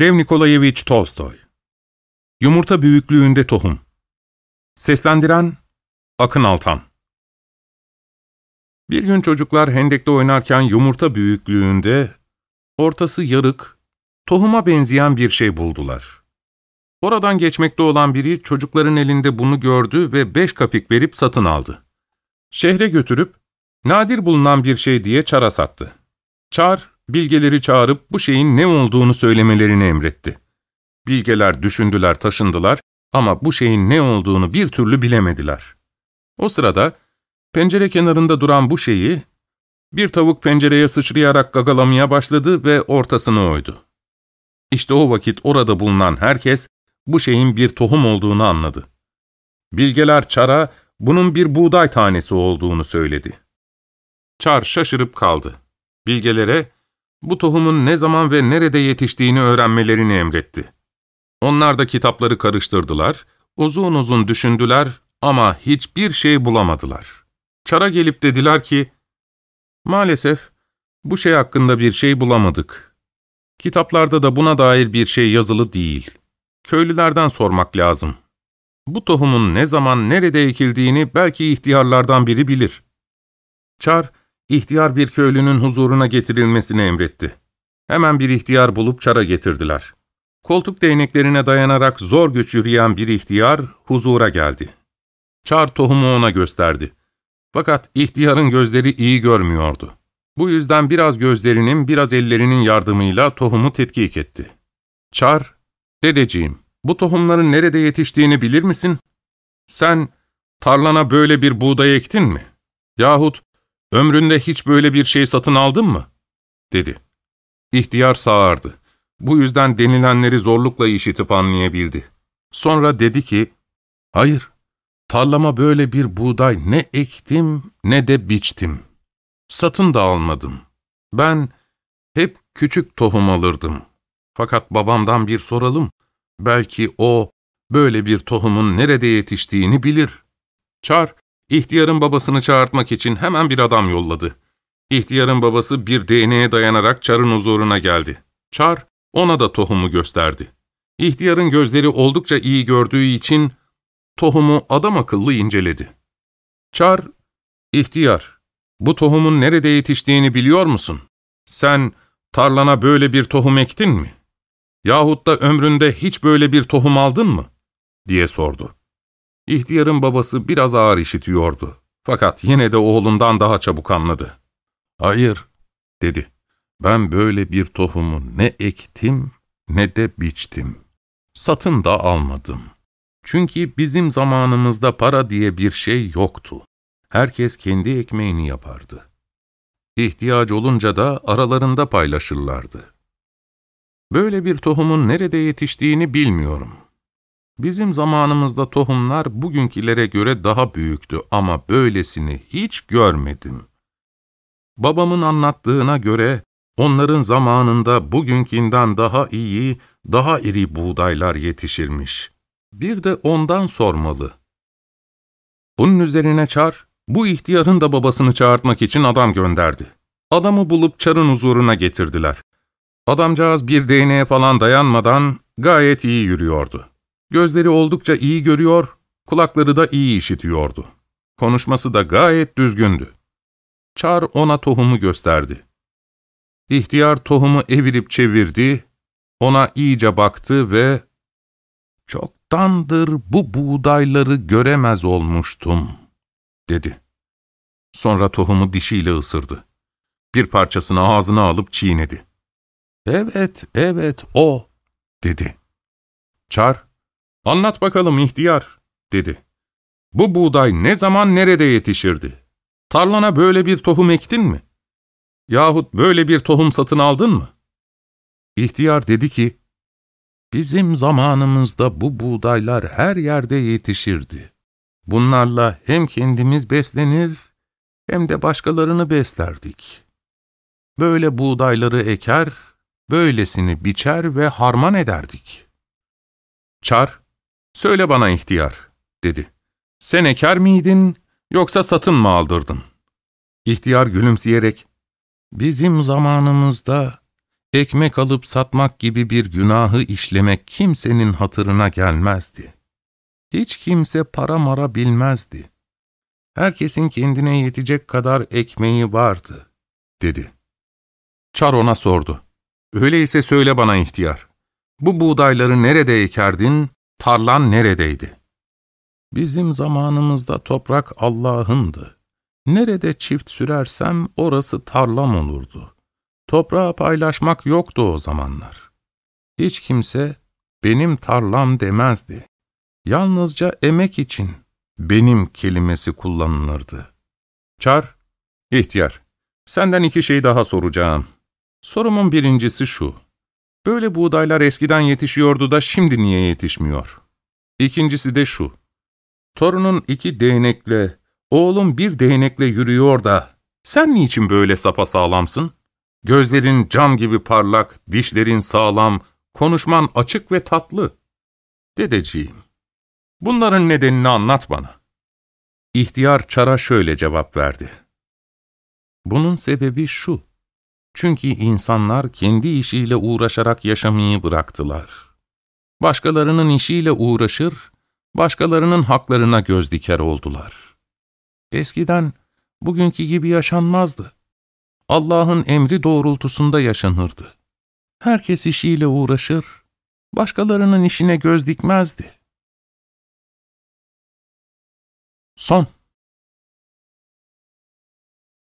Lev Nikolayevich Tolstoy Yumurta büyüklüğünde tohum Seslendiren Akın Altan Bir gün çocuklar hendekte oynarken yumurta büyüklüğünde, ortası yarık, tohuma benzeyen bir şey buldular. Oradan geçmekte olan biri çocukların elinde bunu gördü ve beş kapik verip satın aldı. Şehre götürüp, nadir bulunan bir şey diye çara sattı. Çar, bilgeleri çağırıp bu şeyin ne olduğunu söylemelerini emretti. Bilgeler düşündüler, taşındılar ama bu şeyin ne olduğunu bir türlü bilemediler. O sırada pencere kenarında duran bu şeyi bir tavuk pencereye sıçrayarak gagalamaya başladı ve ortasını oydu. İşte o vakit orada bulunan herkes bu şeyin bir tohum olduğunu anladı. Bilgeler Çar'a bunun bir buğday tanesi olduğunu söyledi. Çar şaşırıp kaldı. Bilgelere bu tohumun ne zaman ve nerede yetiştiğini öğrenmelerini emretti. Onlar da kitapları karıştırdılar, uzun uzun düşündüler ama hiçbir şey bulamadılar. Çara gelip dediler ki, ''Maalesef bu şey hakkında bir şey bulamadık. Kitaplarda da buna dair bir şey yazılı değil. Köylülerden sormak lazım. Bu tohumun ne zaman nerede ekildiğini belki ihtiyarlardan biri bilir.'' Çar, ihtiyar bir köylünün huzuruna getirilmesini emretti. Hemen bir ihtiyar bulup çara getirdiler. Koltuk değneklerine dayanarak zor güç yürüyen bir ihtiyar huzura geldi. Çar tohumu ona gösterdi. Fakat ihtiyarın gözleri iyi görmüyordu. Bu yüzden biraz gözlerinin, biraz ellerinin yardımıyla tohumu tetkik etti. Çar, ''Dedeciğim, bu tohumların nerede yetiştiğini bilir misin? Sen tarlana böyle bir buğday ektin mi? Yahut ömründe hiç böyle bir şey satın aldın mı?'' dedi. İhtiyar sağardı. Bu yüzden denilenleri zorlukla işitip anlayabildi. Sonra dedi ki, ''Hayır, tarlama böyle bir buğday ne ektim ne de biçtim. Satın da almadım. Ben hep küçük tohum alırdım. Fakat babamdan bir soralım. Belki o böyle bir tohumun nerede yetiştiğini bilir.'' Çar, ihtiyarın babasını çağırtmak için hemen bir adam yolladı. İhtiyarın babası bir değneğe dayanarak Çar'ın huzuruna geldi. Çar, ona da tohumu gösterdi. İhtiyarın gözleri oldukça iyi gördüğü için tohumu adam akıllı inceledi. Çar, ihtiyar, bu tohumun nerede yetiştiğini biliyor musun? Sen tarlana böyle bir tohum ektin mi? Yahut da ömründe hiç böyle bir tohum aldın mı? diye sordu. İhtiyarın babası biraz ağır işitiyordu. Fakat yine de oğlundan daha çabuk anladı. Hayır, dedi. Ben böyle bir tohumu ne ektim ne de biçtim. Satın da almadım. Çünkü bizim zamanımızda para diye bir şey yoktu. Herkes kendi ekmeğini yapardı. İhtiyaç olunca da aralarında paylaşırlardı. Böyle bir tohumun nerede yetiştiğini bilmiyorum. Bizim zamanımızda tohumlar bugünkilere göre daha büyüktü ama böylesini hiç görmedim. Babamın anlattığına göre Onların zamanında bugünkinden daha iyi, daha iri buğdaylar yetişirmiş. Bir de ondan sormalı. Bunun üzerine Çar, bu ihtiyarın da babasını çağırtmak için adam gönderdi. Adamı bulup Çar'ın huzuruna getirdiler. Adamcağız bir değneğe falan dayanmadan gayet iyi yürüyordu. Gözleri oldukça iyi görüyor, kulakları da iyi işitiyordu. Konuşması da gayet düzgündü. Çar ona tohumu gösterdi. İhtiyar tohumu evirip çevirdi, ona iyice baktı ve ''Çoktandır bu buğdayları göremez olmuştum.'' dedi. Sonra tohumu dişiyle ısırdı. Bir parçasını ağzına alıp çiğnedi. ''Evet, evet, o.'' dedi. Çar, ''Anlat bakalım ihtiyar.'' dedi. ''Bu buğday ne zaman nerede yetişirdi? Tarlana böyle bir tohum ektin mi?'' Yahut böyle bir tohum satın aldın mı? İhtiyar dedi ki, Bizim zamanımızda bu buğdaylar her yerde yetişirdi. Bunlarla hem kendimiz beslenir hem de başkalarını beslerdik. Böyle buğdayları eker, böylesini biçer ve harman ederdik. Çar, söyle bana ihtiyar, dedi. Sen eker miydin yoksa satın mı aldırdın? İhtiyar gülümseyerek, Bizim zamanımızda ekmek alıp satmak gibi bir günahı işlemek kimsenin hatırına gelmezdi. Hiç kimse para mara bilmezdi. Herkesin kendine yetecek kadar ekmeği vardı, dedi. Çar ona sordu. Öyleyse söyle bana ihtiyar. Bu buğdayları nerede ekerdin, tarlan neredeydi? Bizim zamanımızda toprak Allah'ındı. Nerede çift sürersem orası tarlam olurdu. Toprağı paylaşmak yoktu o zamanlar. Hiç kimse benim tarlam demezdi. Yalnızca emek için benim kelimesi kullanılırdı. Çar, ihtiyar, senden iki şey daha soracağım. Sorumun birincisi şu. Böyle buğdaylar eskiden yetişiyordu da şimdi niye yetişmiyor? İkincisi de şu. Torunun iki değnekle, oğlum bir değnekle yürüyor da sen niçin böyle sapasağlamsın? Gözlerin cam gibi parlak, dişlerin sağlam, konuşman açık ve tatlı. Dedeciğim, bunların nedenini anlat bana. İhtiyar çara şöyle cevap verdi. Bunun sebebi şu. Çünkü insanlar kendi işiyle uğraşarak yaşamayı bıraktılar. Başkalarının işiyle uğraşır, başkalarının haklarına göz diker oldular. Eskiden bugünkü gibi yaşanmazdı. Allah'ın emri doğrultusunda yaşanırdı. Herkes işiyle uğraşır, başkalarının işine göz dikmezdi. Son